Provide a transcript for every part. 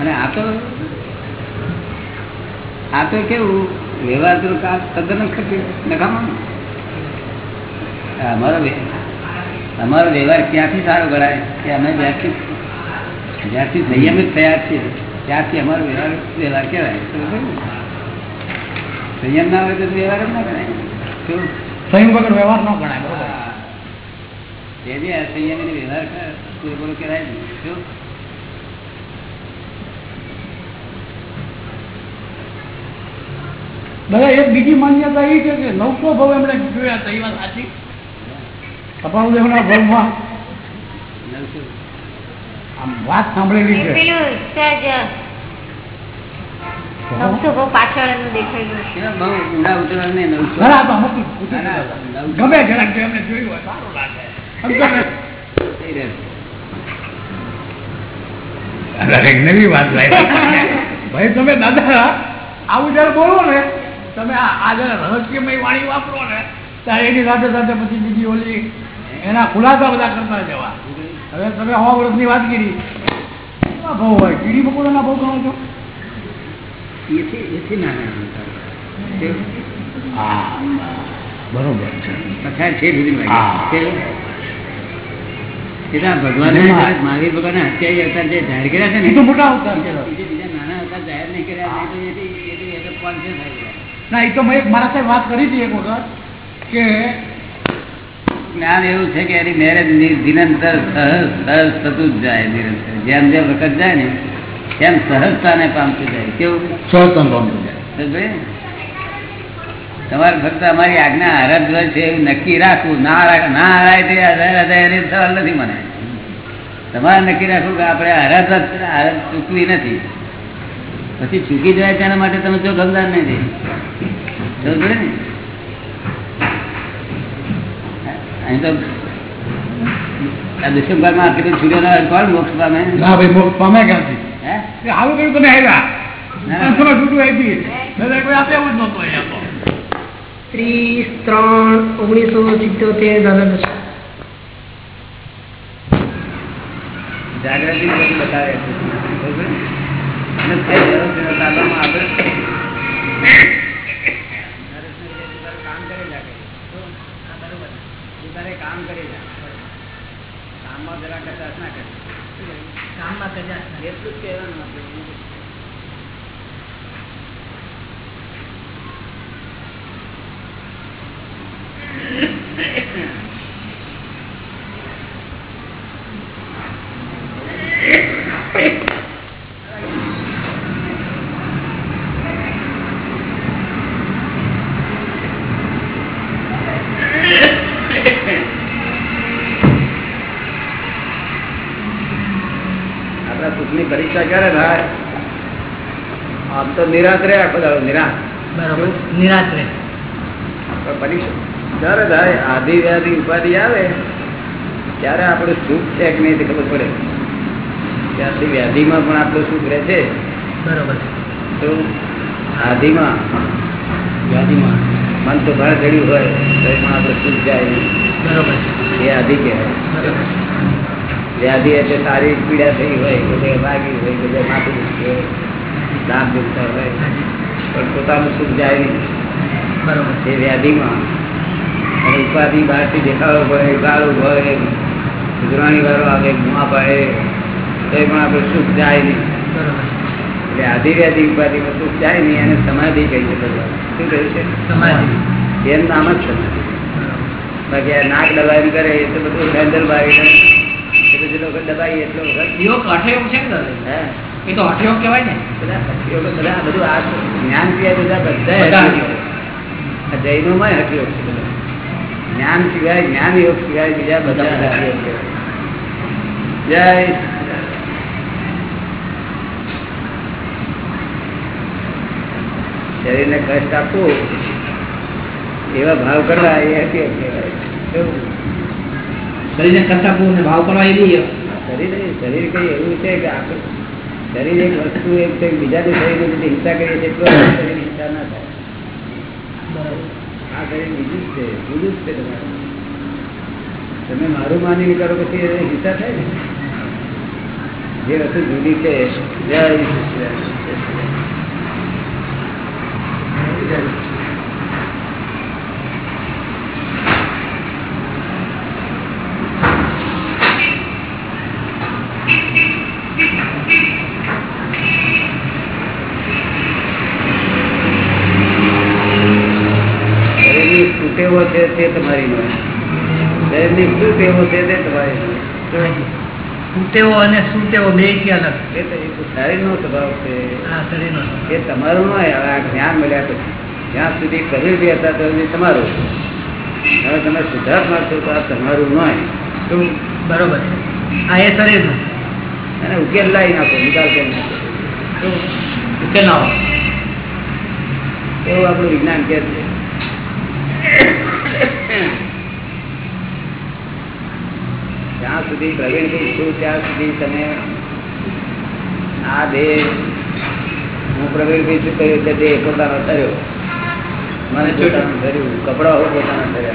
અને આ તો આ તો કેવું? વ્યવહાર તો તદ્દન નખામાં અમારો અમારો વ્યવહાર ક્યાંથી સારો ગણાય? કે અમે જ્યાંથી જ્યાંથી સંયમિત થયા છીએ ત્યાંથી અમારો વ્યવહાર વ્યવહાર કહેવાય. સંયમ ના હોય તો વ્યવહાર જ ના ગણાય. સંયમ વગર વ્યવહાર ન ગણાય જેની અસંયમી વ્યવહાર પૂરેપૂરો કહેવાય શું? દાદા એક બીજી માન્યતા એ છે કે નવસો ભાવ એમણે જોયા હતા એ વાત સાચી. કપાળદેવના ભાવમાં આમ વાત સાંભળેલી છે. ગમે જરાક એમને જોયું હોય. સારું લાગે. નવી વાત. ભાઈ તમે દાદા આવું જયારે બોલો ને તમે આગળ રહસ્યમય વાણી વાપરો ને ત્યારે એની સાથે સાથે પછી બીજી ઓલી એના ખુલાસા બધા કરતા જવા હવે તમે સો વર્ષની વાત કરી. ભાવ હોય? કીડી મકોડાના ભાવ ગણો છો? એથી હતા. બરોબર આ મહાવીર ભગવાને હત્યા અવતાર જે જાહેર કર્યા છે ને મોટા અવતાર બીજા નાના અવતાર જાહેર નહીં કર્યા તો ના એ તો મેં મારા સાહેબ વાત કરી હતી એક વખત કે જ્ઞાન એવું છે કે એની મેરેજ નિરંતર સહજ સહજ થતું જ જાય નિરંતર. જેમ જેમ વખત જાય ને તેમ સહજતાને પામતું જાય. કેવું? સહતન પામતું જાય. તમારે ફક્ત અમારી આજ્ઞા આરાધ હોય છે એવું નક્કી રાખવું. ના ના હરાય તે હરાય સવાલ નથી મને. તમારે નક્કી રાખવું કે આપણે આરાધ આરાધ ચૂકવી નથી. પછી ચૂકી જાય તેના માટે તમે જો ગમદાર નહીં પડે ને? અહીં તો આ દુષ્મભાગમાં કીધું છૂટ્યો કોણ? મોક્ષ પામે? ના ભાઈ મોક્ષ પામે ક્યાંથી? હે? કર્યું તમે આવ્યા. ના. પાંચસો માં છૂટું આપી કોઈ આપે એવું જ નહોતું અહીંયા ત્રીસ ત્રણ ઓગણીસો સિત્તોતેર દાદા જાગૃતિ બતાવે છે. નિરાશ રહે આખો દાડો નિરાશ. બરાબર. નિરાત્રે પણ પરીક્ષા ત્યારે થાય આધિ વ્યાધિ ઉપાધિ આવે ત્યારે આપણું સુખ છે કે નહીં ખબર પડે. ત્યારથી વ્યાધિમાં પણ આપણું સુખ રહે છે. બરોબર. તો આધિમાં વ્યાધિમાં મન તો ભાર ચડ્યું હોય તો એમાં આપણે સુખ જાય બરાબર. એ આધિ કહેવાય. વ્યાધિ એટલે સારી પીડા થઈ હોય બધે વાગી હોય બધે માથું દુખતું હોય હોય. પણ પોતાનું સુખ જાય નહીં. બરોબર. એ વ્યાધિમાં. અને ઉપાધિ બહારથી દેખાડો પડે ગાળો હોય ગુજરાણી વાળો આવે ગુમા પાડે તો પણ આપણે સુખ જાય નહીં. એટલે આધી વ્યાધિ ઉપાધિમાં સુખ જાય નહીં અને સમાધિ કહી છે શું કહ્યું છે? સમાધિ. એમ નામ જ સમાધિ. બાકી આ નાક દબાવી કરે એ તો બધું હેન્ડલ બાવી એટલે જે લોકો દબાવીએ એટલો વખત. યોગ હઠયોગ છે ને હે? એ તો હઠયોગ કહેવાય ને. બધા હઠયોગ બધા બધું આ જ્ઞાન સિવાય બધા બધા. જૈનોમાં હઠયોગ છે બધા. જ્ઞાન સિવાય જ્ઞાન યોગ સિવાય બીજા બધા હઠયોગ કહેવાય. જય શરીરને કષ્ટ આપવું એવા ભાવ કરવા એ હઠયોગ કહેવાય? શરીરને કષ્ટ આપવું ભાવ કરવા એ શરીર શરીર કઈ એવું છે કે આપણે શરીર એક વસ્તુ એક છે બીજાનું શરીર બધી હિંસા કરીએ છીએ તો આ શરીર હિંસા ના થાય. આ શરીર બીજું જ છે જુદું જ છે તમારું. તમે મારું માની કરો પછી એને હિંસા થાય ને? જે વસ્તુ જુદી છે જય સચિદાનંદ. શરીરની શું ટેવો છે તે તમારી નોંધ શરીરની શું ટેવો છે તે સુટેવો અને સુટેવો બેથી અલગ? એ તો શરીરનો સ્વભાવ છે. આ શરીરનો એ તમારું ન હોય હવે આ જ્ઞાન મળ્યા પછી. જ્યાં સુધી પ્રવૃત્તિ હતા ત્યાં તમારું હવે તમે શુદ્ધાત્મા છો તો આ તમારું ન હોય. શું બરોબર આ એ શરીરનું અને ઉકેલ લાવી નાખો નિકાલ કરી નાખો. ઉકેલ ના હોય એવું આપણું વિજ્ઞાન કે છે જ્યાં સુધી પ્રવીણ છું ત્યાં સુધી તમે આ દેહ હું પ્રવીણ છું કહ્યું કે દેહ પોતાનો ધર્યો મને પોતાનું ધર્યું. કપડાઓ પોતાના ધર્યા.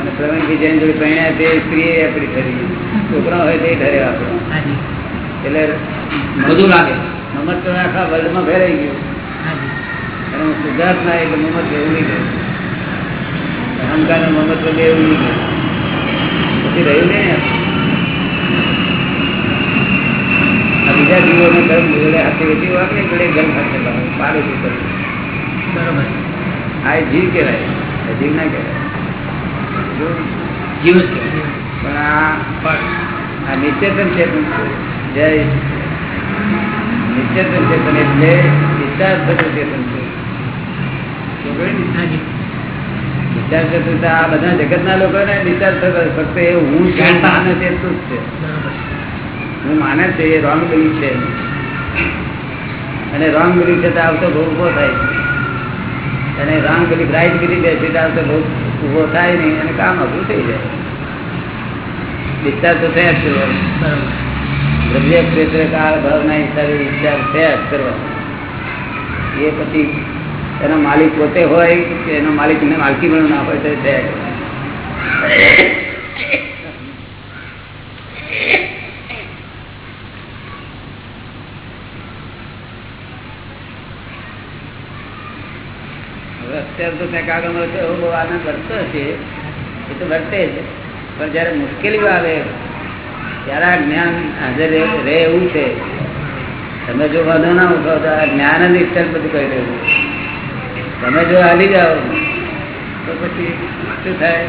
અને પ્રવીણભાઈ જેની જોડે પહેણ્યા તે સ્ત્રી આપણી ધરી. છોકરા હોય તે ધરે આપણો. એટલે બધું લાગે. મમત તો આખા વર્લ્ડમાં ફેરાઈ ગયું. અને હું સિદ્ધાર્થ ના એટલે મમત એવું નહીં અહંકાર અને મમત વગેરે એવું પછી રહ્યું ને બીજા જીવોને ગરમ જોડે હાથે વેચી ને જોડે ગરમ હાથે. પાડે છે બરોબર. આ જીવ કહેવાય. જીવ ના કહેવાય. જો. જીવ જ. પણ આ નિશ્ચેતન ચેતન છે. જય નિશ્ચેતન ચેતન એટલે વિચાર થતું ચેતન છે. ને? વિચાર થતું આ બધા જગતના લોકોને વિચાર થતો ફક્ત એ હું. માને છે એટલું જ છે? હું માને છે એ રોંગ બિલીફ છે. અને રોંગ બિલીફ છે તો આવતો બહુ ઊભો થાય. અને રોંગ બિલીફ રાઈટ બિલીફ છે તો આવતો બહુ ઊભો થાય નહીં અને કામ અઘરું થઈ જાય. વિચાર તો થયા જ દ્રવ્ય ક્ષેત્ર કાળ ભાવના હિસાબે વિચાર થયા જ કરવાનો. એ પછી એનો માલિક પોતે હોય કે એનો માલિક માલકી પણ ના હોય તો હવે અત્યારે તો કંઈક કાગળ તો એવો બહુ આનંદ વર્તો હશે. એ તો વર્તે જ. પણ જયારે મુશ્કેલીઓ આવે, ત્યારે આ જ્ઞાન હાજર રહે એવું છે. તમે જો વાંધો ના ઉઠો તો આ જ્ઞાન જ ઇન્સ્ટન્ટ બધું કરી દેવું તમે જો હાલી જાઓ તો પછી શું થાય?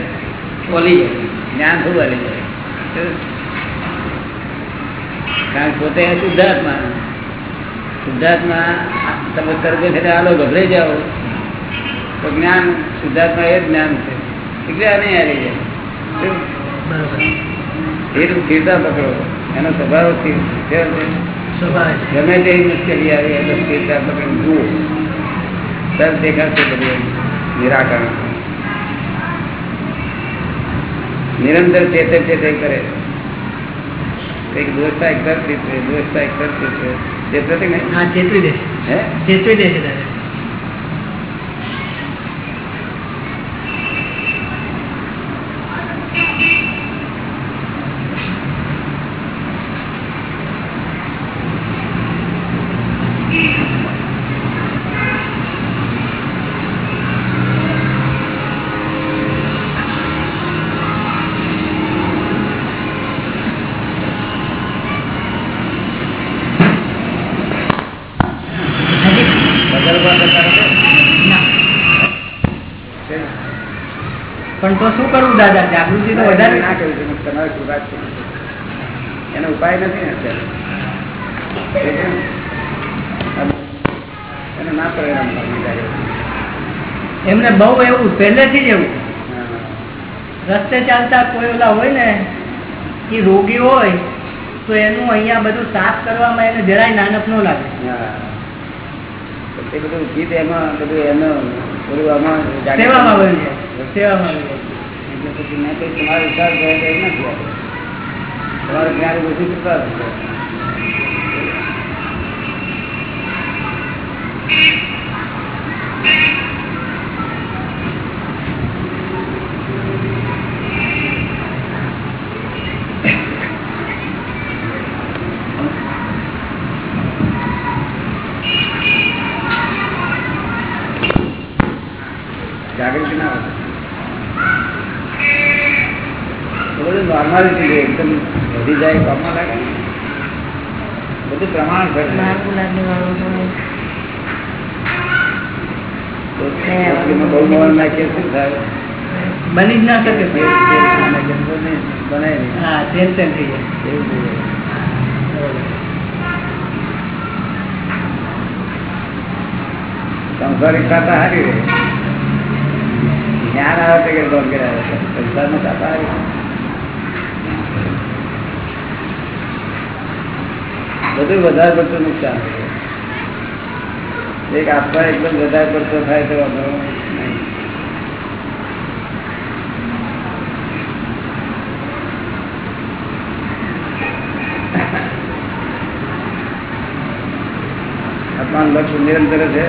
બોલી જાય જ્ઞાન ખૂબ હાલી જાય. કારણ પોતે શુદ્ધાત્મા. શુદ્ધાત્મા તમે કર્મ છે હાલો ગભરાઈ જાઓ. તો જ્ઞાન શુદ્ધાત્મા એ જ્ઞાન છે. એટલે આ નહીં હારી જાય? બરોબર. સ્થિરતા પકડો. એનો સ્વભાવ સ્થિર છે? ગમે તે મુશ્કેલી આવી એનો સ્થિરતા પકડી જુઓ. તરત દેખાશે બધું નિરાકરણ. નિરંતર ચેતન ચેતન કરે. કંઈક એક તરફ ચેતવે દોષતા એક તરફ ચેતવે ચેતવે ને હા ચેતવી દેશે. હે? ચેતવી દેશે દાદા દાદા જાગૃતિ તો વધારે ના કહ્યું છે, તમારી કૃપા છે? એનો ઉપાય નથી ને અત્યારે. ના? પરિણામ એમને બહુ એવું પહેલેથી જ એવું. રસ્તે ચાલતા કોઈ ઓલા હોય ને એ રોગી હોય તો એનું અહીંયા બધું સાફ કરવામાં એને જરાય નાનક નો લાગે. એ બધું ગીત એમાં બધું એનો સેવામાં આવ્યું છે સેવામાં આવ્યું જાય એટલે પછી મેં કઈ તમારો વિચાર કર્યો તો એ નથી આવ્યો. તમારે જ્ઞાન બધી કૃપા છે. ના હોય તો બધું નોર્માલિટી છે એકદમ વધી જાય કામમાં લાગે ને. બધું પ્રમાણ બાર ગુલાબી વાળું હોય. બહુ મોહન નાખીએ શું થાય બની જ ના શકે તેલ- તેલ ખાને જમવો નહીં, બને નહીં. હા તેલ તેલ થઈ જાય એવું થઈ જાય. સંસારિક ખાતા હારી રહે જ્ઞાન આવે તો કે બંધ કરાવે સંસારમાં ખાતા હારી રહે. બધું વધારે પડતું નુકસાન કરે. એક આપવા એકદમ વધારે પડતો થાય તો વાંધો નહીં અપમાન નિરંતર છે?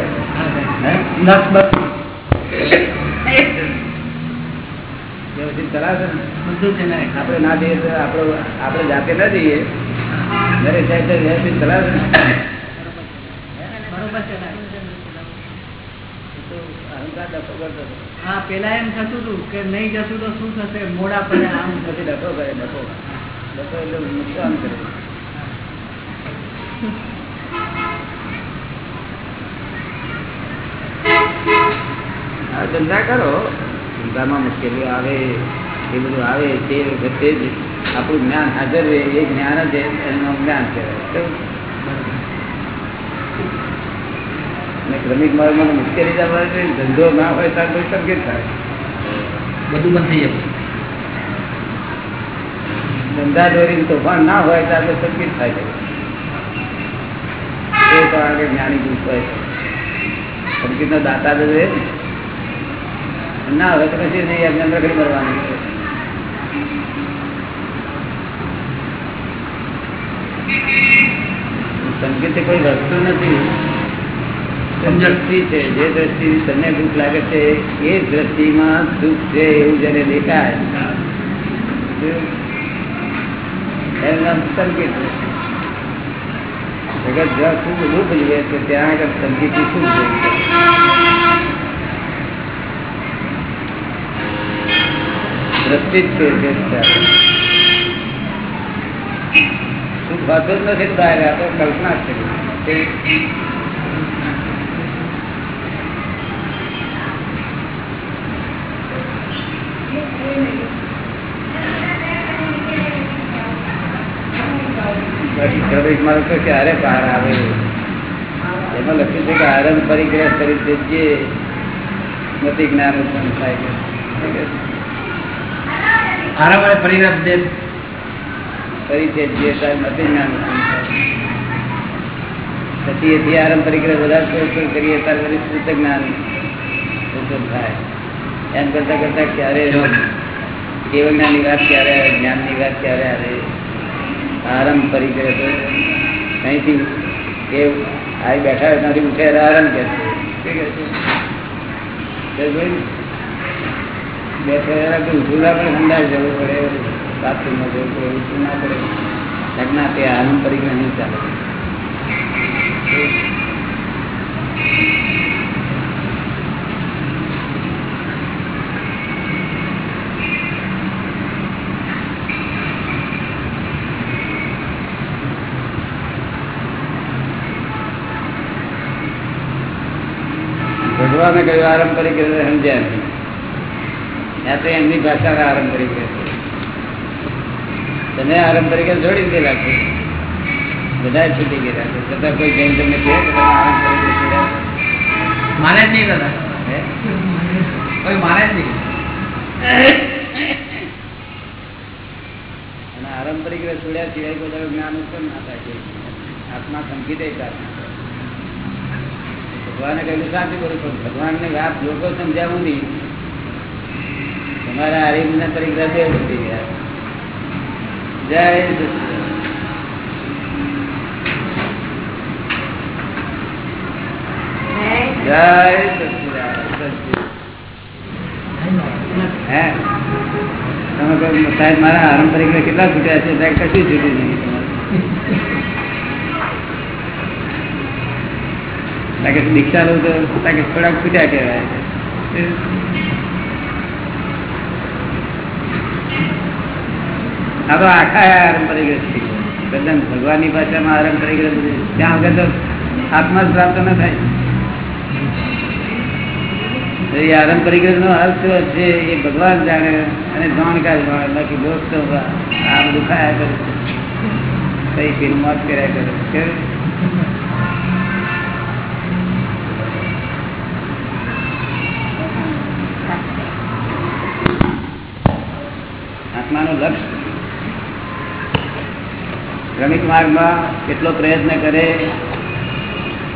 બધું આપણે ના જઈએ તો આપણે જાતે ના જઈએ. દરેક સાહેબ વ્યવસ્થિત ચલાવે. હા પેલા એમ થતું હતું કે નહીં જતું તો શું થશે? મોડા પડે આમ થશે ડખો કરે ડખો. ડખો એટલે નુકસાન કરે. ધંધા કરો ધંધામાં મુશ્કેલીઓ આવે એ બધું આવે તે વખતે જ આપણું જ્ઞાન હાજર રહે એ જ્ઞાન જ એનું જ્ઞાન કહેવાય. અને ક્રમિક માર્ગમાં મુશ્કેલી ધંધો ના હોય ત્યારે કોઈ સંકેત થાય. બધું બંધ થઈ જાય ધંધા દોરી તોફાન ના હોય તો તો સંકેત થાય છે. એ તો આગળ જ્ઞાની પુરુષ હોય સંકેત નો દાતા તો રહે ને. ના હવે તો પછી નહીં અંદર ઘડી મરવાનું સંકેત કોઈ વસ્તુ નથી. દ્રષ્ટિ છે જે દ્રષ્ટિ તમને દુઃખ લાગે છે એ દ્રષ્ટિમાં દુઃખ છે એવું જેને દેખાય. એનું નામ સંકેત જગત જ્યાં ખૂબ દુઃખ જોઈએ છે ત્યાં આગળ સંકેત શું જોઈએ? દ્રષ્ટિ જ છે જે સુખ જ નથી બહાર કલ્પના જ છે માર્ગ તો ક્યારે પાર આવે? એમાં લખ્યું છે કે આરંભ પરિગ્રહ કરી દેજે. નથી જ્ઞાન ઉત્પન્ન થાય. છે આરામ અને પરિગ્રહ દે કરી દેજે ત્યારે નથી જ્ઞાન ઉત્પન્ન થાય પછી એથી આરંભ પરિગ્રહ વધારે પ્રયત્ન કરીએ ત્યારે વળી શુદ્ધ જ્ઞાન ઉત્પન્ન થાય એમ કરતા કરતા ક્યારે કેવળ જ્ઞાનની વાત ક્યારે આવે જ્ઞાનની વાત ક્યારે આવે આરંભ પરિગ્રહ તો અહીંથી એ આવી બેઠા હોય ત્યાંથી ઉઠે એટલે આરંભ કે છે ઊભું ના પડે જવું પડે બાથરૂમમાં જવું પડે ઊભું ના પડે. લગ્ન તે આરંભ પરિગ્રહ નહીં ભગવાને કહ્યું, આરંભ સમજ્યા. ત્યાં તો એમની ભાષા આરંભ છે. તમે આરંભ તરીકે છોડી દીધેલા છે બધા છૂટી ગયેલા છે છતાં કોઈ જૈન તમને કહે કે તમે આરંભ પરિગ્રહ છોડ્યા? માને જ નહીં દાદા કોઈ માને જ નહીં અને આરંભ તરીકે છોડ્યા સિવાય કોઈ જ્ઞાન ઉત્પન્ન ના થાય. આત્મા સંકિત પ્રાર્થના કરે. ભગવાને કહ્યું શાંતિ કરું પણ ભગવાનને વાત લોકો સમજાવું નહીં તમારા આરિમના પરીક્ષા બે છૂટી ગયા જય જય હે. તમે કહો સાહેબ મારા આરંભ પરીક્ષા કેટલા છૂટ્યા છે? સાહેબ કશું છૂટ્યું નહીં તમારે. તાકે દીક્ષા લઉં તો થોડાક છૂટ્યા કહેવાય. આ તો આખા આરંભ કરી ગયો તદ્દન ભગવાનની ભાષામાં આરંભ પરિગ્રહ બધું. ત્યાં વગર તો આત્મા જ પ્રાપ્ત ન થાય. આરંભ કરી પરિગ્રહ નો અર્થ છે એ ભગવાન જાણે અને જાણકાર જાણે. બાકી દોસ્ત આ બધું ખાયા કરે કઈ પીન મોત કર્યા કરે? આત્માનું લક્ષ્ય ક્રમિક માર્ગમાં કેટલો પ્રયત્ન કરે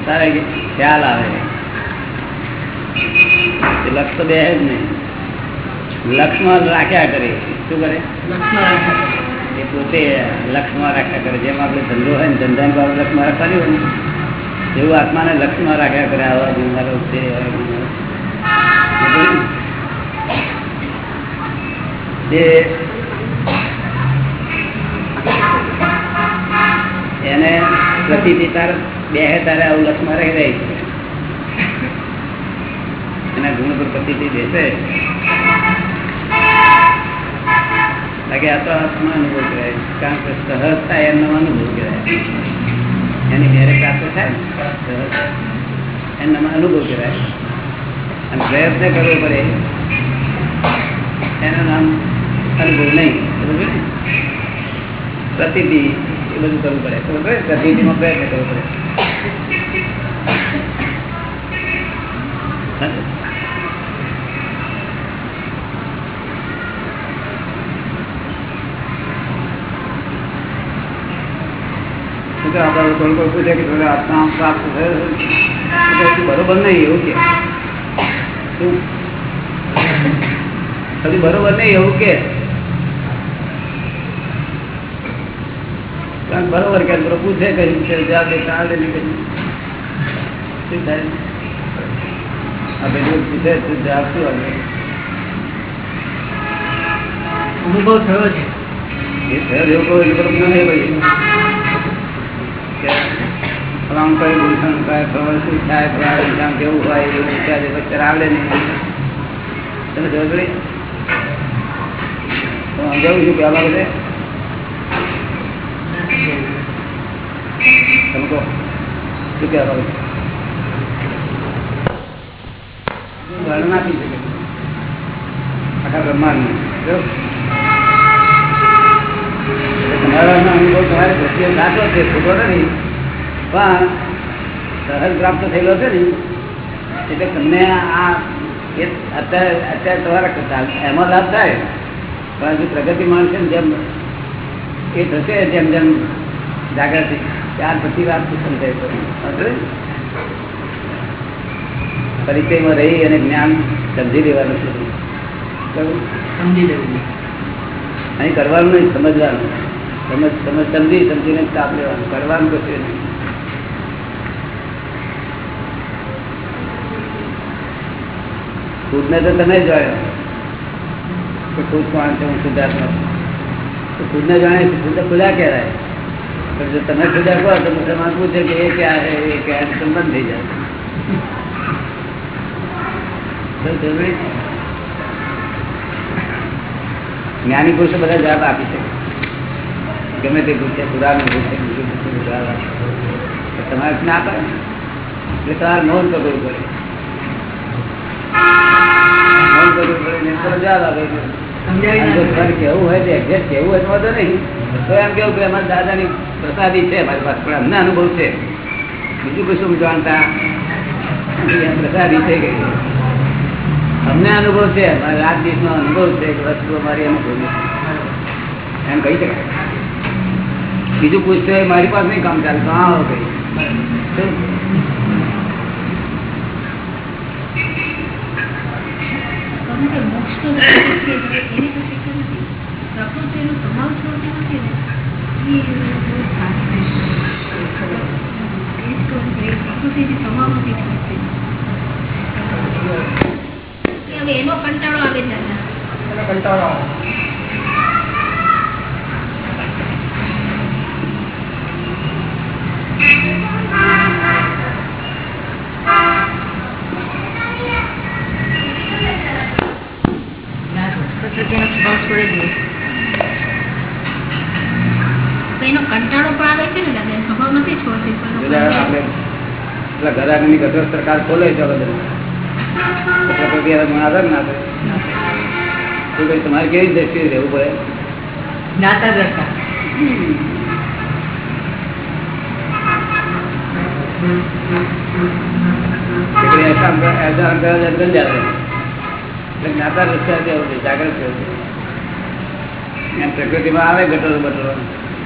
તારે ખ્યાલ આવે. લક્ષ તો બે જ નહીં લક્ષમાં રાખ્યા કરે. શું કરે? એ પોતે લક્ષમાં રાખ્યા કરે. જેમ આપણે ધંધો હોય ને ધંધાની બાબત લક્ષમાં રાખવાની હોય ને એવું આત્માને લક્ષમાં રાખ્યા કરે. આવા બીમારો છે આવા એને પ્રતિથી તાર બે તારે આવું લક્ષમાં રહી રહી છે. એના ગુણ પર પ્રતિથી દેશે બાકી આ તો આત્મા અનુભવ કરાય કારણ કે સહજતા એમનો અનુભવ કરાય એની ઘેરે પ્રાપ્ત થાય એનામાં અનુભવ કરાય અને પ્રયત્ન કરવો પડે. એનું નામ અનુભવ નહીં, બરોબર પ્રતિથી બધું કરવું પડે ખબર પડે પ્રતિથિમાં પ્રયત્ન કરવો પડે શું કે આપણે કોઈ કોઈ પૂછે કે થોડા આત્મા પ્રાપ્ત થયો છે? તો કશું બરોબર નહીં એવું કે શું કશું બરોબર નહીં એવું કે કારણ કે બરોબર કે પ્રભુ પૂછે કઈ છે દે ચાલે નહીં શું આ બધું પૂછે તો જવાબ શું આવે અનુભવ થયો છે. એ થયો એવું નહીં ભાઈ. કે કઈ ભૂષણ કઈ ખબર શું થાય ઇન્સાન કેવું હોય એવું વિચારે વચ્ચે આવડે નહીં તમે તો સમજાવું છું બધે તમે શું કહેવા વર્ણન આપી શકે. આખા બ્રહ્માંડનું. જો તમારો અનુભવ તમારે દ્રષ્ટિએ નથી. પણ સહજ પ્રાપ્ત થયેલો છે ને, એટલે તમને આ અત્યારે અત્યારે તમારા એમાં લાભ થાય. પણ હજુ પ્રગતિ માણસે જેમ એ થશે, જેમ જેમ જાગૃતિ. ત્યાર પછી વાત સમજાય તો પરિચયમાં રહી અને જ્ઞાન સમજી લેવાનું છે? સમજી લેવું અહીં કરવાનું નહીં સમજવાનું. સમજ સમજ સમજી સમજીને તાપ લેવાનું. કરવાનું કશું નહીં ખુદને તો તમે જ જાણ્યો કે ખુદ કોણ છે હું શુદ્ધાત્મા છું. ખુદને જાણે ખુદ ખુદા કહેવાય. પણ જો તમે ખુદા કહો તો મુસલમાન પૂછે કે એ ક્યાં છે એ ક્યાં છે સંબંધ થઈ જાય તો જરૂરી છે. જ્ઞાની પુરુષો બધા જવાબ આપી શકે ગમે તે પૂછે પુરાનું પૂછે બીજું પૂછે જવાબ આપી શકે. તો તમારે ના પાડે ને. એટલે તમારે નોંધ કરવું પડે નોંધ કરવું પડે ને એમ તો જવાબ આપે કેવું હોય તો કેવું હોય તો નહીં. તો એમ કેવું કે અમારા દાદાની પ્રસાદી છે મારી પાસે પણ અમને અનુભવ છે. બીજું કશું જાણતા. પ્રસાદી છે કે અમને અનુભવ છે મારા રાત દિવસનો અનુભવ છે કે વસ્તુ અમારી અનુભવ એમ કહી શકાય. બીજું પૂછતો મારી પાસે નહીં કામ ચાલે તો હા હો કઈ શું? કારણ કે મોક્ષનો રસ્તો છે એટલે એની પાસે કે નથી પ્રકૃતિનો સ્વભાવ છોડતો નથી ને ગટર સરકાર ખોલે છે બધું તમારે કેવી દ્રષ્ટિએ રહેવું પડે? જ્ઞાતા દ્રષ્ટા જ જ જ્ઞાતા છે, પ્રકૃતિમાં આવે ગટરો બટરો.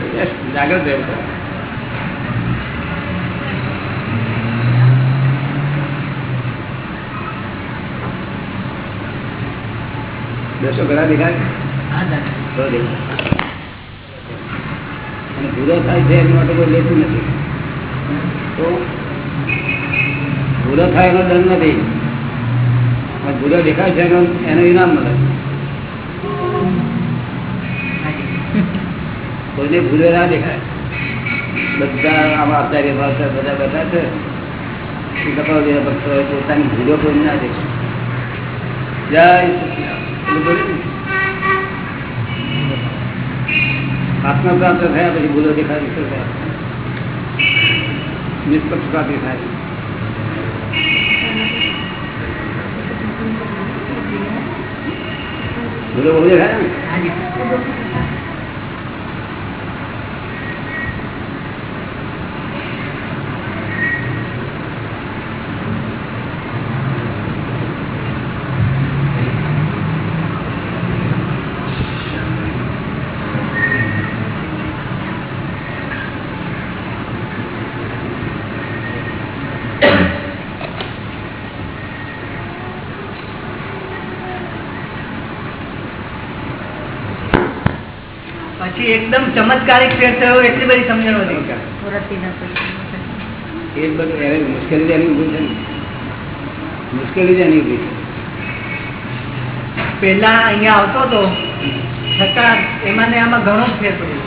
બસ જાગ્રત રહેવું દસો ઘણા દેખાય અને ભૂરો થાય છે એની માટે કોઈ લેતું નથી. તો ભૂરો થાય એનો દંડ નથી. પણ ભૂરો દેખાય છે એનો એનું ઇનામ મળે કોઈને ભૂલો ના દેખાય. બધા આમાં આચાર્ય ભાષા બધા બધા છે પોતાની ભૂલો કોઈ ના દેખાય. જય આત્મા પ્રાપ્ત થયા પછી ભૂલો દેખાય વિશે થાય થાય ભૂલો બહુ દેખાય ને એકદમ ચમત્કારિક ફેર થયો એટલી બધી સમજણ હતી એ બધું એને મુશ્કેલી એની ઊભી છે મુશ્કેલી જ એની ઊભી છે. પેલા અહીંયા આવતો હતો છતાં એમાં ને આમાં ઘણો ફેર પડ્યો.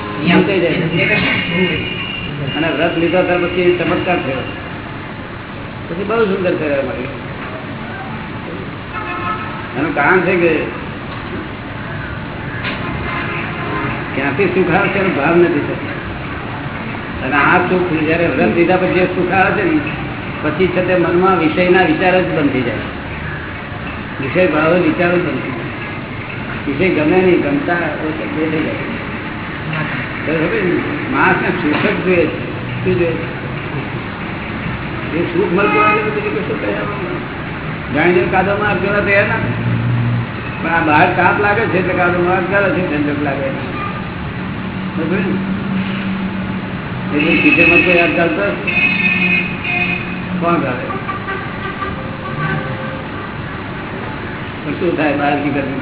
અને વ્રત લીધા ત્યાર પછી ચમત્કાર થયો. પછી બહુ સુંદર થયો અમારી એનું કારણ છે કે ક્યાંથી સુખ આવે છે ભાવ નથી થતો. અને આ સુખ જયારે વ્રત લીધા પછી સુખ આવે છે ને, પછી છે તે મનમાં વિષયના વિચાર જ બનતી જાય. વિષય ભાવ વિચારો જ બનતી વિષય ગમે નહીં, ગમતા ઓછા થઈ જાય. માણસ ને? સુખ જ જોઈએ છે. શું જોઈએ? એ સુખ મળતું હોય તો પછી કશું તૈયાર નથી. જાણી જોઈને કાદવમાં હાથ કરવા તૈયાર ના પણ આ બહાર તાપ લાગે છે એટલે કાદોમાં હાથ કરે છે, ઠંડક લાગે છે. કિચનમાં કોઈ હાથ ગાળતો કોણ પણ શું થાય બહાર નીકળતી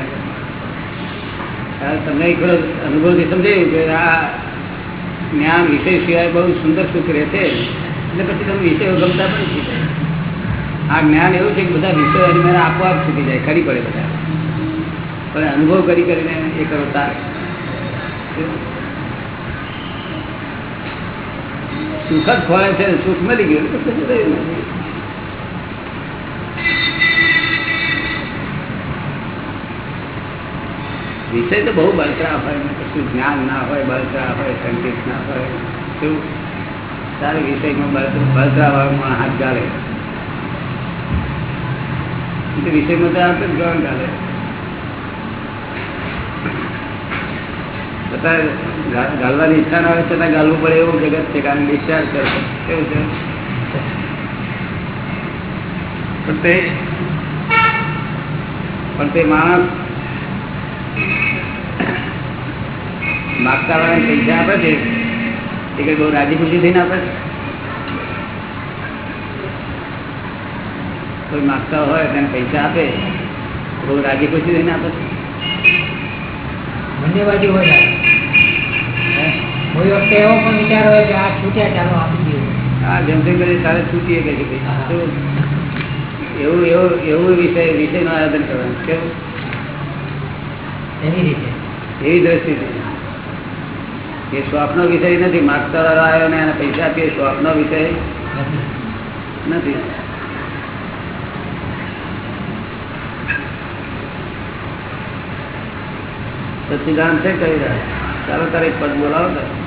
તમને એક અનુભવથી સમજાયું કે આ જ્ઞાન વિષય સિવાય બહુ સુંદર સુખ રહેશે એટલે પછી તમે વિષયો ગમતા પણ શીખે આ જ્ઞાન એવું છે કે બધા વિષયો એની મેળે આપોઆપ છૂટી જાય, ખરી પડે બધા. પણ અનુભવ કરી કરીને એ કરો તારે. સુખ જ ખોળે છે સુખ મળી ગયું. વિષય તો બહુ બળતરા હોય કશું જ્ઞાન ના હોય, બળતરા હોય, સંકેત ના હોય, શું? સારી વિષયમાં બળતરા વાળમાં હાથ ગાળે. વિષયમાં તો હાથ જ ચાલે છતાં ગા- ગાળવાની ઈચ્છા ના હોય છતાં ગાળવું પડે એવું જગત છે કારણ ડિસ્ચાર્જ કરે. કેવું છે. પણ તે પણ તે માણસ માગતા વાળા પૈસા આપે છે, એ કઈ બહુ રાજી ખુશી થઈને આપે છે? કોઈ માગતા હોય તેને પૈસા આપે બહુ રાજી ખુશી થઈને આપે છે? બાજુ હોય કોઈ વખતે એવો પણ વિચાર હોય કે આ છૂટ્યા ચાલો આપી દઈએ. હા જેમ તેમ કરી તારે છૂટીએ કે છે ભાઈ શું? એવું એવું એવું વિષય વિષયનું આરાધન કરવાનું કેવું? એવી રીતે. એવી દ્રષ્ટિથી. એ સ્વપ્નો વિષય નથી માગતા વાળો આવ્યો ને એને પૈસા આપીએ સ્વપ્નો વિષય નથી. સચિદાન છે કહી રહ્યા? ચાલો તારે પદ બોલાવો તો.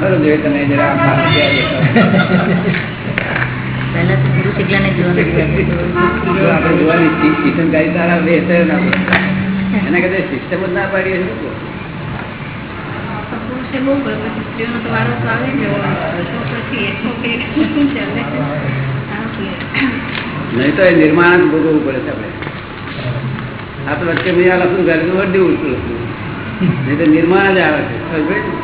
પછી એક જોઈએ તમે જરા નહીં તો એ નિર્માણ જ ભોગવવું પડે છે આપણે. આ તો વચ્ચે મેં આ લખું ઘરે તો વડી ઉઠું લખું નહીં તો નિર્માણ જ આવે છે.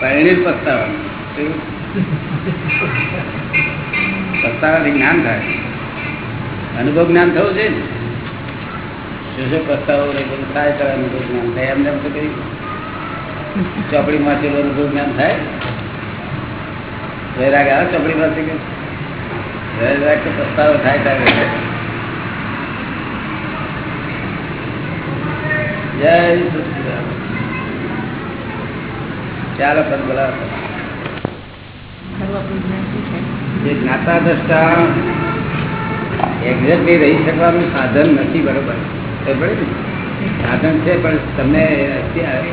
પરિણિત પસ્તાવાનું પસ્તાવાથી જ્ઞાન થાય. અનુભવ જ્ઞાન થવું છે ને? શું શું પસ્તાવો થાય ત્યારે અનુભવ જ્ઞાન થાય. એમને એમ તો કઈ ચોપડી માંથી અનુભવ જ્ઞાન થાય? વૈરાગ આવે ચોપડી માંથી કે? વૈરાગ તો પસ્તાવો થાય ત્યારે જય સચિદાનંદ. ચાલો પદ બોલાવો જે જ્ઞાતા દ્રષ્ટા એક્ઝેક્ટલી રહી શકવાનું સાધન નથી બરોબર પડી ને? સાધન છે પણ તમને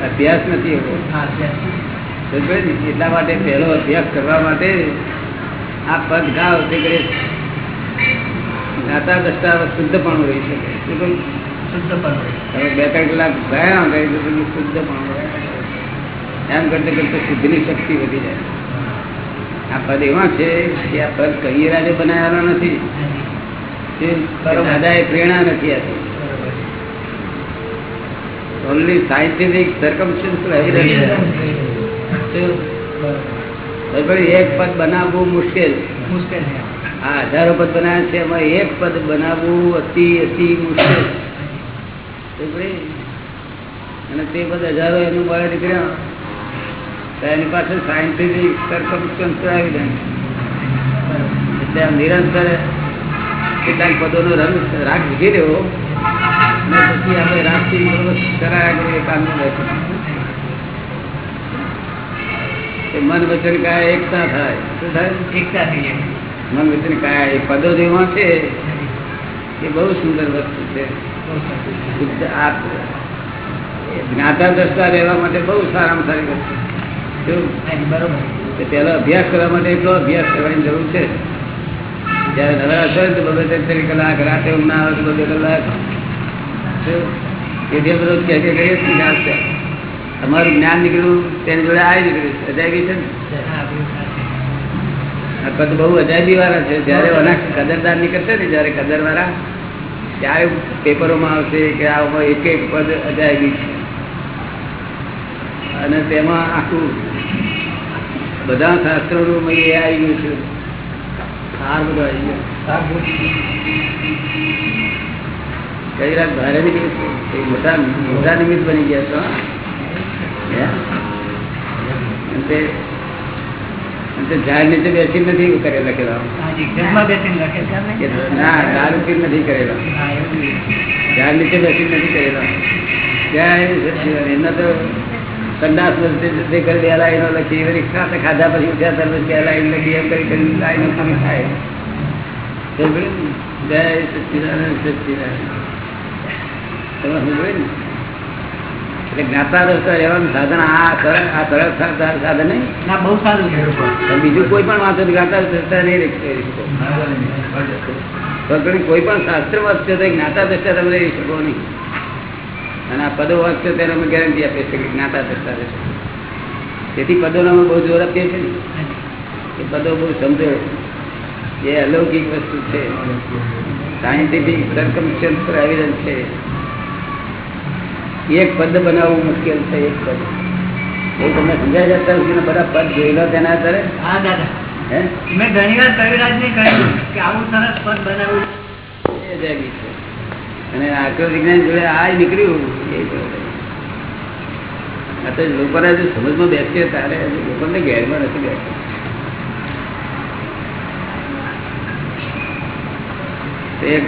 અભ્યાસ નથી એવો ને? એટલા માટે પહેલો અભ્યાસ કરવા માટે આ પદ ગાવ તે કરે જ્ઞાતા દ્રષ્ટા શુદ્ધપણું રહી શકે શું કહ્યું? તમે બે ત્રણ કલાક ગયા શુદ્ધપણું. એમ કરતા કરતા શુદ્ધની શક્તિ વધી જાય. આ પદ એવા છે કે આ પદ કઈ રાજે બનાવેલો નથી. દાદાએ પ્રેરણા નથી આપી. ઓનલી સાયન્ટિફિક સર્કમસ્ટન્સ એક પદ બનાવવું મુશ્કેલ. મુશ્કેલ હા આ હજારો પદ બનાવ્યા છે એમાં એક પદ બનાવવું અતિ અતિ મુશ્કેલ. અને તે પદ હજારો એનું બહાર નીકળ્યા. એની પાછળ સાયન્ટિફિક સર્કમસ્ટન્સ આવી જાય. એટલે આમ નિરંતર કેટલાક પદોનો રંગ રાગ વીખી રહ્યો અને પછી આપણે રાગથી કરાયા કરીએ કામ મન વચન કાયા એકતા થાય શું થાય? એકતા થઈ જાય. મન વચન કાયા એ પદો જેવા છે એ બહુ સુંદર વસ્તુ છે. જ્ઞાતા દ્રષ્ટા રહેવા માટે બહુ સારામાં સારી વસ્તુ જી, બરોબર. કે અભ્યાસ કરવા માટે એટલો અભ્યાસ કરવાની જરૂર છે. જયારે નવરા હોય તો બબે ત્રણ કલાક રાતે ઊંઘ ના આવે તો બબે કલાક? એ જે બધું કે કરીએ છીએ ને તમારું જ્ઞાન નીકળ્યું તેની જોડે આવી નીકળ્યું અજાયબી છે ને? બહુ આ પદ બહુ અજાયબી વાળા છે. જયારે ઓના કદરદાર નીકળશે ને જયારે કદર વાળા ત્યારે પેપરોમાં આવશે કે આ એક એક પદ અજાયબી છે. અને તેમાં આખું બધા શાસ્ત્રોનું એ આવી ગયું છે. સાર બધો આવી ગયો. કઈ રાત ભારે નીકળી છે. મોટા મોટા નિમિત્ત બની ગયા તે- ઝાડ નીચે બેસી નથી કરેલા લખેલા હા, જી, ઘરમાં બેસીને લખે છે. કે ના પી નથી કરેલા. ઝાડ નીચે બેસી નથી કરેલા. ત્યાં એમના તો સંડાસ બધે કરી બે લાઈનો લખી રિક્ષા ખાધા પછી ઉઠ્યા તરત બે લાઈન લખી એમ કરી કરી લાઈનો પૂરી થાય. જય એટલે જ્ઞાતા દોસ્તા રહેવાનું સાધન આ સરળ આ સરળ સાધન નહીં. ના બહુ સારું છે. બીજું કોઈ પણ વાંચો જ્ઞાતા નહીં રહી શકો કોઈ પણ શાસ્ત્ર વાંચશો તો જ્ઞાતા દ્રષ્ટા તમે રહી શકો નહીં. અને આ પદો વાંચશો તેને અમે ગેરંટી આપીએ છીએ કે જ્ઞાતા દોસ્તા રહેશે. તેથી પદોનો અમે બહુ જોર આપીએ છીએ ને? એ પદો બહુ સમજો. એ અલૌકિક વસ્તુ છે. સાયન્ટિફિક સર્કમસ્ટન્સ એવિડન્સ છે. એક પદ બનાવવું મુશ્કેલ છે એક પદ. એ તમને સમજાય સુધી બધા પદ જોયેલા તેના આધારે. હા દાદા. મેં ઘણી વાર કવિરાજને કહ્યું કે આવું સરસ પદ અજાયબી છે. અને આખો વિજ્ઞાન જોડે આ નીકળ્યું. એ લોકો આ તો લોકોને જો સમજમાં બેસીએ ત્યારે લોકોને ગેરમાં નથી બેસતું. એક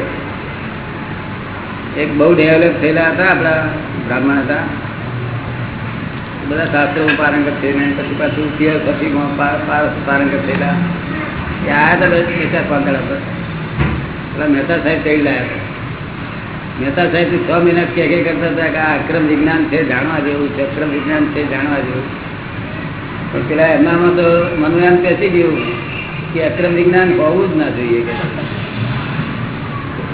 એક બહુ ડેવલપ થયેલા હતા આપણા બ્રાહ્મણ હતા. બધા શાસ્ત્રો પારંગત થઈને પછી પાછું થિયોસોફીમાં પા- પા- પારંગત થયેલા. એ આવ્યા હતા બધા મહેતા પાંદડા પર. પેલા મહેતા સાહેબ ચડી લાયા હતા. મહેતા સાહેબ છ મહિના કે કે કરતા હતા કે આ અક્રમ વિજ્ઞાન છે, જાણવા જેવું છે, અક્રમ વિજ્ઞાન છે, જાણવા જેવું પણ પેલા એમનામાં તો મનુ એમ બેસી ગયું કે અક્રમ વિજ્ઞાન હોવું જ ના જોઈએ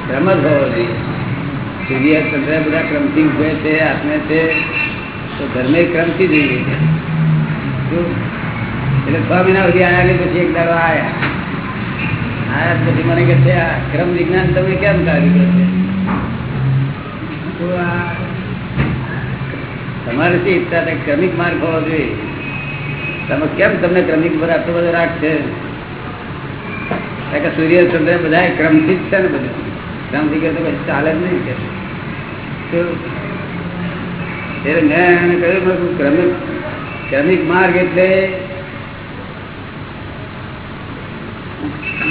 ક્રમ જ હોવો જોઈએ. સૂર્ય ચંદ્ર બધા ક્રમથી ઉભે છે આત્મે છે, તો ધર્મે ક્રમથી જોઈએ એટલે છ મહિના સુધી ને પછી એક દાડો આવ્યા આવ્યા પછી મને કે છે, આ ક્રમ વિજ્ઞાન તમે કેમ કાઢી ગયો તમારે શું ઈચ્છા છે ક્રમિક માર્ગ હોવો જોઈએ. તમે કેમ તમને ક્રમિક પર આટલો બધો રાગ છે કે સૂર્ય ચંદ્ર બધા ક્રમથી જ છે ને બધું. ક્રમથી તો પછી ચાલે જ નહીં કે? ત્યારે મેં એને કહ્યું ક્રમિક ક્રમિક માર્ગ એટલે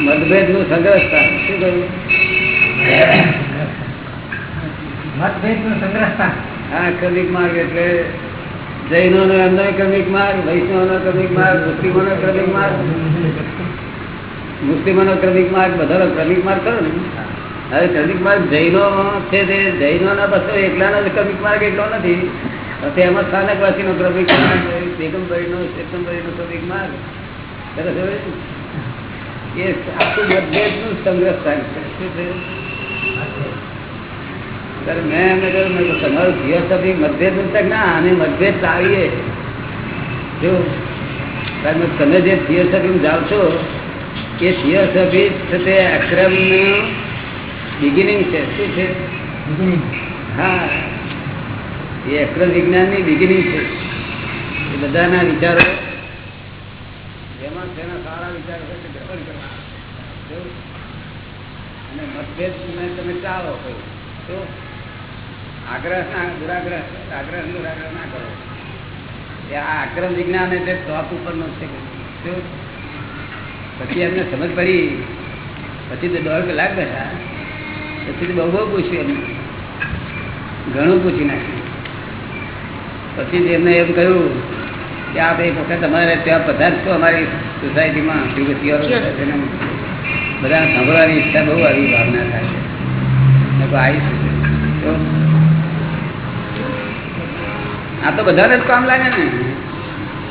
મતભેદનું સ્થાન. શું કહ્યું? હા ક્રમિક માર્ગ એટલે જૈનો નો અંદર ક્રમિક માર્ગ વૈષ્ણવ નો ક્રમિક માર્ગ મુસ્લિમો નો ક્રમિક માર્ગ. મુસ્લિમો નો ક્રમિક માર્ગ, બધાનો ક્રમિક માર્ગ ખરો ને? હવે ક્રમિક માર્ગ જૈનો છે તે જૈનો ના બસો એકલાનો નો ક્રમિક માર્ગ એટલો નથી. એમાં સ્થાનકવાસી નો ક્રમિક માર્ગ બેગમભાઈ નો શેખમભાઈ નો ક્રમિક માર્ગ એ આખું મતભેદનું સંગ્રહ સ્થાન છે? ત્યારે મેં એમને કહ્યું મેં તમારું થિયોસોફી મતભેદનું ના આને મતભેદ લાવીએ. જો કારણ તમે જે થિયોસોફી જાઓ છો એ થિયોસોફી છે તે અક્રમ બિગિનિંગ છે. શું છે? હા. એ અક્રમ વિજ્ઞાનની બિગિનિંગ છે. એ બધાના વિચારો. જેમાં તેના સારા વિચારો છે ગ્રહણ કરવા અને મતભેદ તમે ચાલો કોઈ. તો આગ્રહ ના દુરાગ્રહ. આગ્રહ દુરાગ્રહ ના કરો. એ આ આગ્રહ વિજ્ઞાન એટલે ટોપ ઉપરનો છે. પછી એમને સમજ પડી. પછી તો દોઢ કલાક બેઠા. પછી તો બહુ બહુ પૂછ્યું એમને. ઘણું પૂછી નાખ્યું. પછી એમને એમ કહ્યું કે આપ એક વખત અમારે ત્યાં પધારશો અમારી સોસાયટીમાં શ્રીમતીઓ બધા સાંભળવાની ઈચ્છા બહુ આવી ભાવના થાય છે. આવીશું આ તો બધાને જ કામ લાગે ને.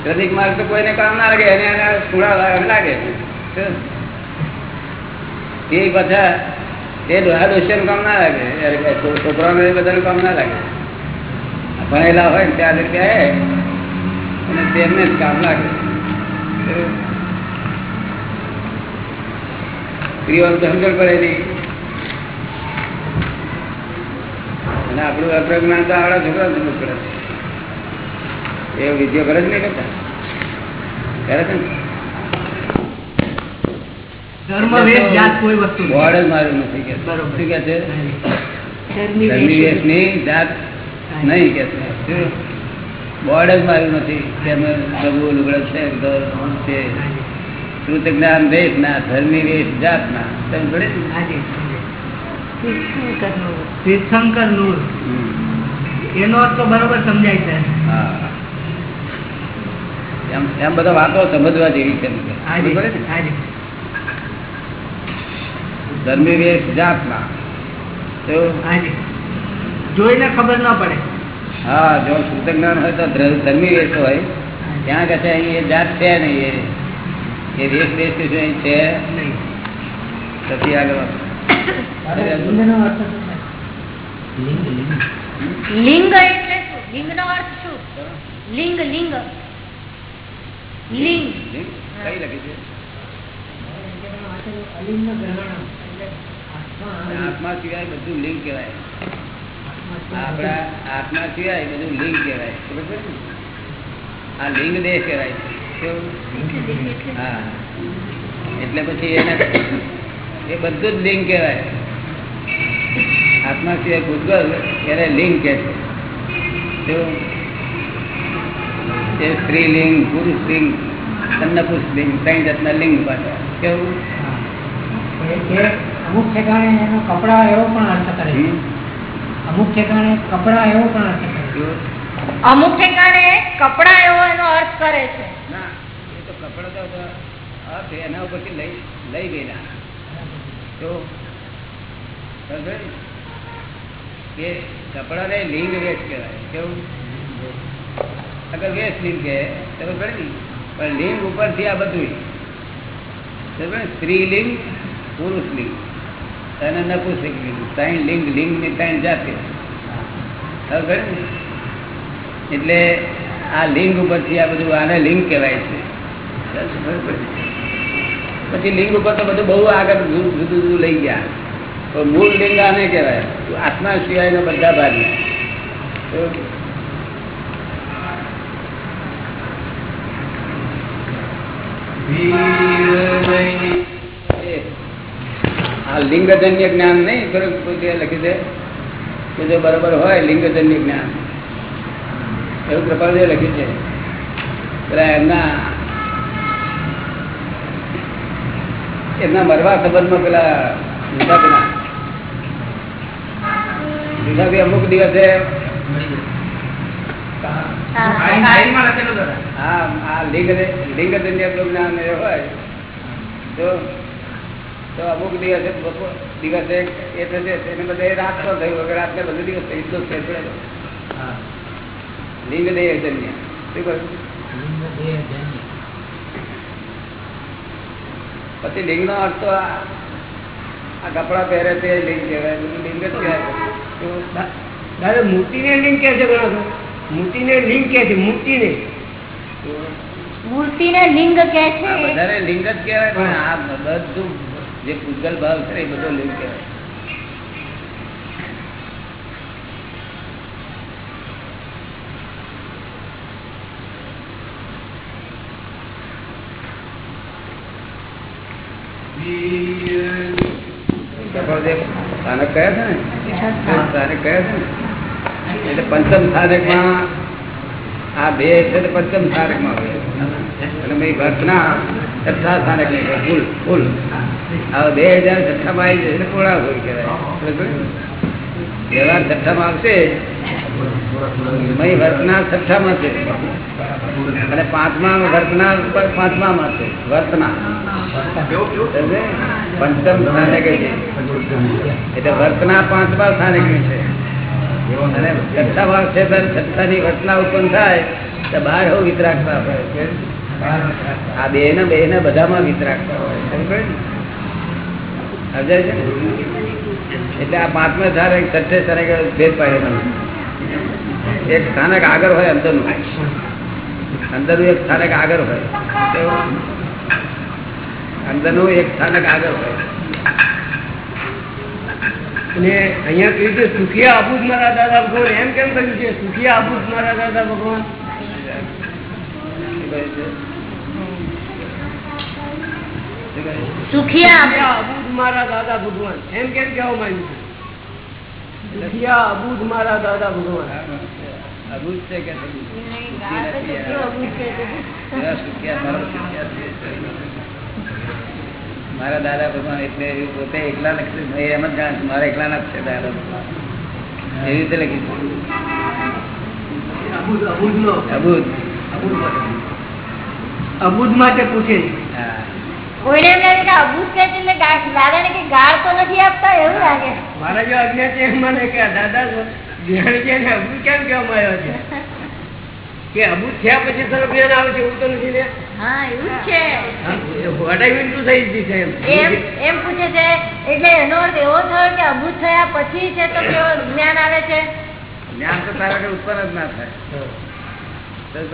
ક્રમિક માર્ગ તો કોઈને કામ ના લાગે, એને એના થોડા લાગે. એ બધા, એ ડોહા કામ ના લાગે. છોકરાઓને એ બધાનું કામ ના લાગે. ભણેલા હોય ને ત્યાં અને તેમને જ કામ લાગે. સ્ત્રીઓ સમજણ પડે નહીં. અને આપણું અપ્રજ્ઞાન તો આવડા છોકરા સમજ પડે એ વિદ્યા કરે જ નહીં કરતા. કરે છે ને? ધર્મ વેદ જાત કોઈ વસ્તુ નથી. બોર્ડ જ મારું નથી કે. શું કે છે? ધર્મી ધર્મી જાત નહીં કે છે. બોર્ડ જ મારું નથી. કે પ્રભુ લુગડો છે શ્રુત જ્ઞાન વેશ ના ધર્મી વેશ જાત ના. તમે. તીર્થંકર નૂર એનો અર્થ તો બરોબર સમજાય છે. હા. એમ એમ બધા વાતો સમજવા જેવી છે ધર્મી વેશ જાત ના જોઈને ખબર ના પડે. હા જો શુદ્ધ જ્ઞાન હોય તો ધર્મી વેશ હોય. ત્યાં કહે છે અહીં એ જાત છે નહીં એ. એ વેશ અહીં છે. પછી આગળ લિંગ એટલે શું? લિંગ નો અર્થ શું? લિંગ લિંગ. આત્મા સિવાય બધું લિંગ કહેવાય. આપણા આત્મા સિવાય બધું લિંગ કહેવાય? આ લિંગ દેહ કહેવાય. હા. એટલે પછી એને એ બધું જ લિંગ કહેવાય. આત્મા સિવાય ભૂતગલ એને લિંગ કહે? એ સ્ત્રીલિંગ પુરુષ લિંગ અન્નપુરુષ લિંગ ત્રણ જાતના લિંગ પાછા કેવું? એ- એ અમુક ઠેકાણે એનો કપડા એવો પણ અર્થ કરે અમુક ઠેકાણે કપડા એવો પણ અર્થ કરે અમુક ઠેકાણે કપડા એવો એનો અર્થ કરે છે. ના એ તો કપડા તો અર્થ એના ઉપરથી લઈ લઈ ગયેલા. તો? કે કપડાને લિંગ વેચ કહેવાય. કેવું? અગર ગેસ લીંગ કહે તમે ને પણ લિંગ ઉપરથી આ બધું? સ્ત્રીલિંગ પુરુષ લિંગ. અને નપુસક લિંગ ત્રણ લિંગ લિંગની ત્રણ જાતે. એટલે આ લિંગ ઉપરથી આ બધું આને લિંગ કહેવાય છે? પછી લિંગ ઉપર તો બધું બહુ આગળ જુદું જુદું લઈ ગયા. તો મૂળ લિંગ આને કહેવાય? આત્મા સિવાયના બધા ભાગ તો એ આ લિંગજન્ય જ્ઞાન નહીં લખી દે. કે જો બરોબર હોય, લિંગજન્ય જ્ઞાન. એવું કૃપાલજી લખ્યું છે. પેલા એમના એમના મરવા સંબંધમાં પેલા જુદાબેના જુદા અમુક દિવસે હા આ લિંગ લિંગજન્ય જ્ઞાન એ હોય તો તો અમુક દિવસે દિવસે એ થશે એને બધે રાત તો થયું વગર રાતને બધો દિવસ થઈ પડેલો લિંગ દેહ જન્ય શું કહ્યું? પછી લિંગ નો અર્થ તો આ કપડા પહેરે તે લિંગ કહેવાય લિંગ જ કહેવાય. તો દાદા મૂર્તિને લિંગ કે છે ઘણા તો મૂર્તિને લિંગ કે છે મૂર્તિને મૂર્તિને લિંગ કે આ છે બધાને લિંગ જ કહેવાય પણ આ બધું જે પૂજલ ભાવ છે એ બધો લિંગ કહેવાય. કપાળદેવ સ્થાનક કયા છે ને? તે સ્થાનક કયા છે ને? એટલે પંચમ સાધકમાં આ બે છે પંચમ સાધકમાં વર્તના છઠ્ઠા માં છે. અને પાંચમા વર્તના પાંચમા માં છે. વર્તના પંચમ સ્થાનક છે. એટલે વર્તના પાંચમા સ્થાનક છે. અને ભાગ છે ત્યારે છઠ્ઠા ની ઘટના ઉત્પન્ન થાય તો બહાર હો વિતરાગતા હોય આ બે ને બે ને બધામાં વિતરાગતા હોય સમજાય છે એટલે આ પાંચમા એક છઠ્ઠે સ્થાનક ભેદ પાડે તમે એક સ્થાનક આગળ હોય અંદરનું. અંદરનું એક સ્થાનક આગળ હોય? અંદરનું એક સ્થાનક આગળ હોય. અને અહીંયા કહ્યું છે સુખિયા જ મારા દાદા ભગવાન. એમ કેમ કહ્યું છે સુખિયા આબુદ મારા દાદા ભગવાન? સુખિયા મારા દાદા ભગવાન. એમ કેમ કહેવા માંગ્યું છે? સુખિયા મારા દાદા ભગવાન. અભૂત છે કે સુખિયા મારા. દાદા ભગવાન એટલે પોતે એકલા લખશે એમ જ જાણ મારા એકલા ના છે દાદા ભગવાન. એવી રીતે લખી અબુદ અબુદ. માટે. પૂછે કોઈને એમ લાગે કે અભૂત કે છે દાદા ને કે ગાળ તો નથી આપતા? એવું લાગે. મારા જો એમ મને કે દાદા જ્ઞાન કે અભૂત કેમ કહેવામાં આવ્યો છે? કે અભૂત થયા પછી સર જ્ઞાન આવે છે એવું તો નથી ને? હા એવું છે. What I mean to say is this એમ એમ પૂછે છે એટલે એનો અર્થ એવો થયો કે અભૂત થયા પછી છે તો કેવો જ્ઞાન આવે છે? જ્ઞાન તો તારા કે ઉત્પન્ન જ ના થાય. સમજ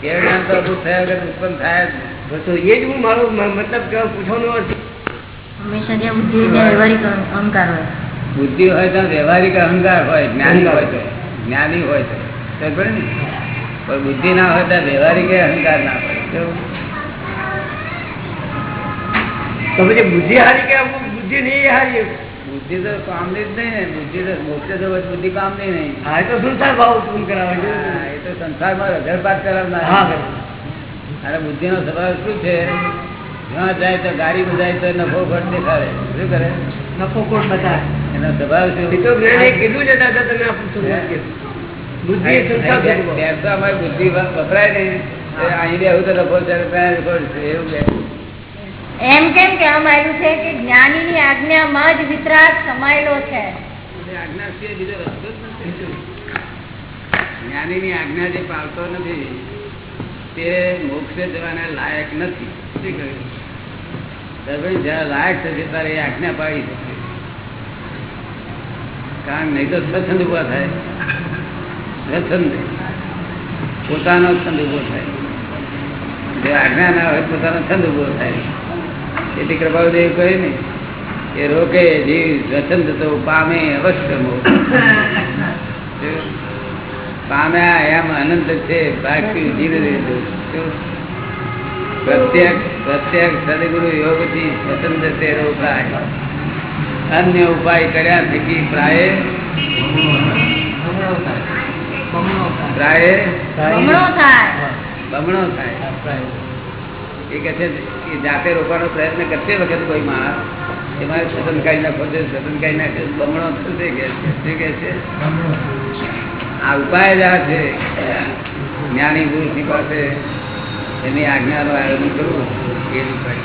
કેવું જ્ઞાન તો અભૂત થયા વગર ઉત્પન્ન થાય જ તો એ જ હું મારો મતલબ કે પૂછવાનો અર્થ હંમેશા જે બુદ્ધિ ત્યાં વ્યવહારિક અહંકાર હોય. બુદ્ધિ હોય તો વ્યવહારિક અહંકાર હોય જ્ઞાની હોય તો. જ્ઞાની હોય તો. પણ બુદ્ધિ ના હોય તો વ્યવહારિક અહંકાર ના પડે તો પછી બુદ્ધિ હારી કે બુદ્ધિ નહીં હારી બુદ્ધિ તો કામની જ નહીં ને. બુદ્ધિ તો મોક્ષે તો બુદ્ધિ કામની નહીં હા એ તો સંસાર ભાવ ઉત્પન્ન કરાવે છે. એ તો સંસારમાં રઝળપાટ કરાવનાર. હા અને બુદ્ધિ નો સ્વભાવ શું છે? જ્યાં જાય તો ગાડી બધાય તો નફો ખોટ દેખાડે. શું કરે? નફો ખોટ બતાવે. એનો સ્વભાવ શું? એ તો કીધું છે દાદા તમે આ અમારી બુદ્ધિ વપરાય નહીં. તો એવું એમ કેમ કહેવામાં આવ્યું છે કે જ્ઞાનીની આજ્ઞામાં જ વિતરાગ સમાયેલો છે? જ્ઞાની નથી. આજ્ઞા જે પાળતો નથી તે મોક્ષે જવાના લાયક નથી. શું કહ્યું? તો ભાઈ જયારે લાયક થશે ત્યારે એ આજ્ઞા પાડી શકે. કારણ નહીં તો સ્વચ્છંદ ઊભા થાય. પોતાનો છંદ ઊભો થાય. જે આજ્ઞા ના હોય પોતાનો છંદ ઊભો થાય. તેથી કૃપાદેવ કહે ને એ રોકે જીવ રચંદ તો પામે અવશ્ય. પામ્યા એમ અનંત છે, બાકી જીવ પ્રત્યેક પ્રત્યેક સદગુરુ યોગથી સ્વતંત્ર તે રોકાય અન્ય ઉપાય કર્યા થકી પ્રાય પ્રાય બમણો થાય. બમણો થાય. એ કહે છે કે જાતે રોકવાનો પ્રયત્ન કરતી વખત કોઈ માણસ એ મારે સ્વતંત્ર કાઢી નાખો છે સ્વતંત્ર કાઢી નાખે બમણો થશે કે છે? શું છે? આ ઉપાય જ આ છે. જ્ઞાની પુરુષની પાસે એની આજ્ઞાનો આયોજન કરવું એ ઉપાય.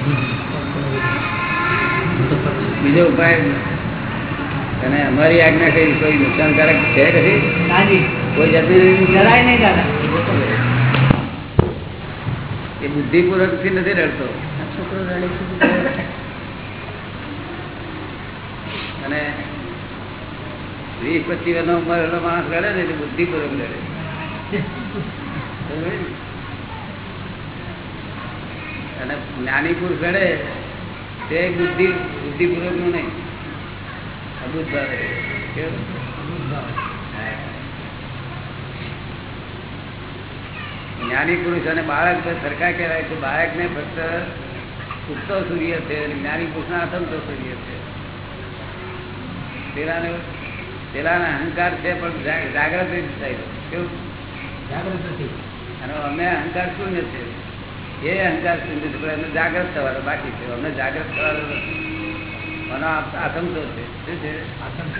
બીજો ઉપાય અને અમારી આજ્ઞા કઈ કોઈ નુકસાનકારક છે કદી નાજી બુદ્ધિપૂર્વકથી નથી રડતો. અને વીસ પચીસ વર્ષનો ઉંમરનો માણસ રડે ને એટલે બુદ્ધિપૂર્વક રડે. અને જ્ઞાની પુરુષ રડે, તે બુદ્ધિ બુદ્ધિપૂર્વકનું નહીં. અબુદ્ધ ભાવે. કેવું? હા. જ્ઞાની પુરુષ અને બાળક સરખા કહેવાય છે. બાળકને ફક્ત ઉગતો સૂર્ય છે અને જ્ઞાની પુરુષના અસંતો સૂર્ય છે. પેલાને પેલાના અહંકાર છે પણ જાગ્રત નથી થાય કેવું? જાગૃત નથી. અને અમે અહંકાર શૂન્ય છે. એ અહંકાર શૂન્ય છે પણ એમને જાગ્રત થવાનો બાકી છે. અમને જાગ્રત થવાનો નથી. મને આસંતો છે. શું છે? આસંત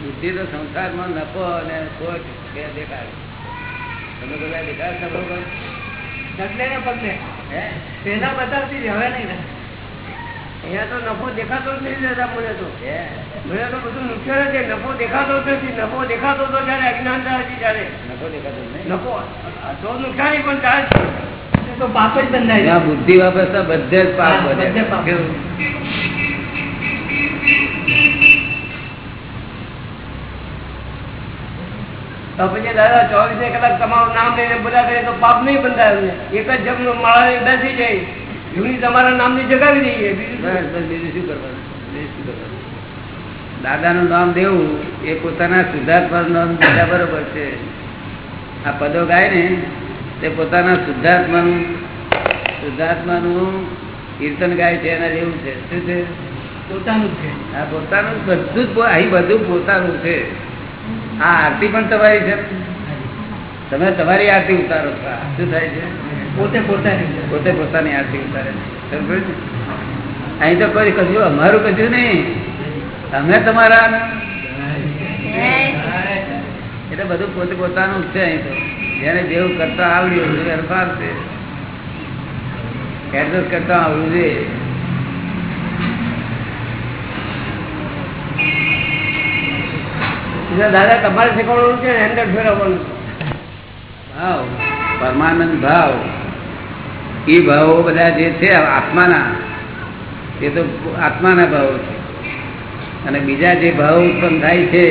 બુદ્ધિ તો સંસારમાં નફો અને ખોટ બે દેખાડે તમે બધા દેખાડ નફો કરો ડગલે ને પગલે. હે? પેલા બતાવતી હવે નહીં. અહીંયા તો નફો દેખાતો જ નથી દાદા મને તો. મને તો બધું નુકસાન છે નફો દેખાતો જ નથી. નફો દેખાતો તો જયારે અજ્ઞાનતા હતી જયારે નફો દેખાતો નફો. આ તો નુકસાની પણ થાય છે. તો પાપ જ બંધાય જ્યાં બુદ્ધિ વાપરતા તો બધે જ પાપ બધે પાપ. તો પછી દાદા ચોવીસે કલાક તમારું નામ લઈને બધા કરીએ તો પાપ નહીં બંધાય. એક જ જગ માળા બેસી જાય. જૂની તમારા નામની જગાવી દઈએ. બીજું શું? કરવાનું? દાદાનું નામ દેવું એ પોતાના શુદ્ધાત્માનું નામ બીજા બરોબર છે. આ પદો ગાય ને તે પોતાના શુદ્ધાત્માનું શુદ્ધાત્માનું કીર્તન ગાય છે એના જેવું છે. શું છે? પોતાનું છે. આ પોતાનું બધું જ અહીં બધું પોતાનું છે. આ આરતી પણ તમારી છે? તમે તમારી આરતી ઉતારો છો. શું થાય છે? પોતે પોતાની પોતે પોતાની આરતી ઉતારે? અહીં તો કોઈ કશું અમારું કશું નહીં. અમે તમારા એટલે બધું પોતે પોતાનું છે અહીં તો. જેને જેવું કરતા આવડ્યું છે ફેરફાર છે. એડજસ્ટ કરતા આવડવું છે દાદા તમારે શીખવાડવાનું છે ને તો ફેરવવાનું ભાવ પરમાનંદ ભાવ. એ ભાવો બધા જે છે આત્માના એ તો આત્માના ભાવો છે. અને બીજા જે ભાવ ઉત્પન્ન થાય છે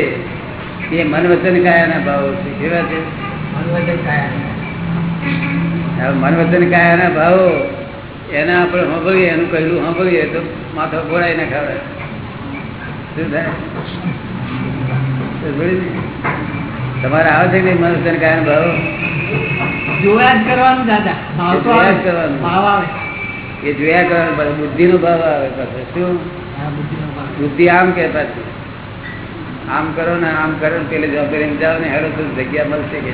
એ મન વચન કાયાના ભાવો છે. કેવા છે? મનોવચન કાયા હવે મન વચન કાયાના ભાવો એના આપણે સાંભળીએ એનું કહેલું સાંભળીએ તો માથો ઘોડાઈ ખબર ખાવે શું થાય? તમારે આવે છે કે મનુષ્ય કાયાના ભાવો જોયા જ કરવાનું દાદા ભાવ તો આવે. કરવાનું. ભાવ આવે એ જોયા કરવાનું બુદ્ધિ નો ભાવ આવે પાછો શું. બુદ્ધિ આમ કે પાછું આમ કરો ને આમ કરો ને પેલે જવાબદારી જાઓ ને હેડો તો જગ્યા મળશે કે?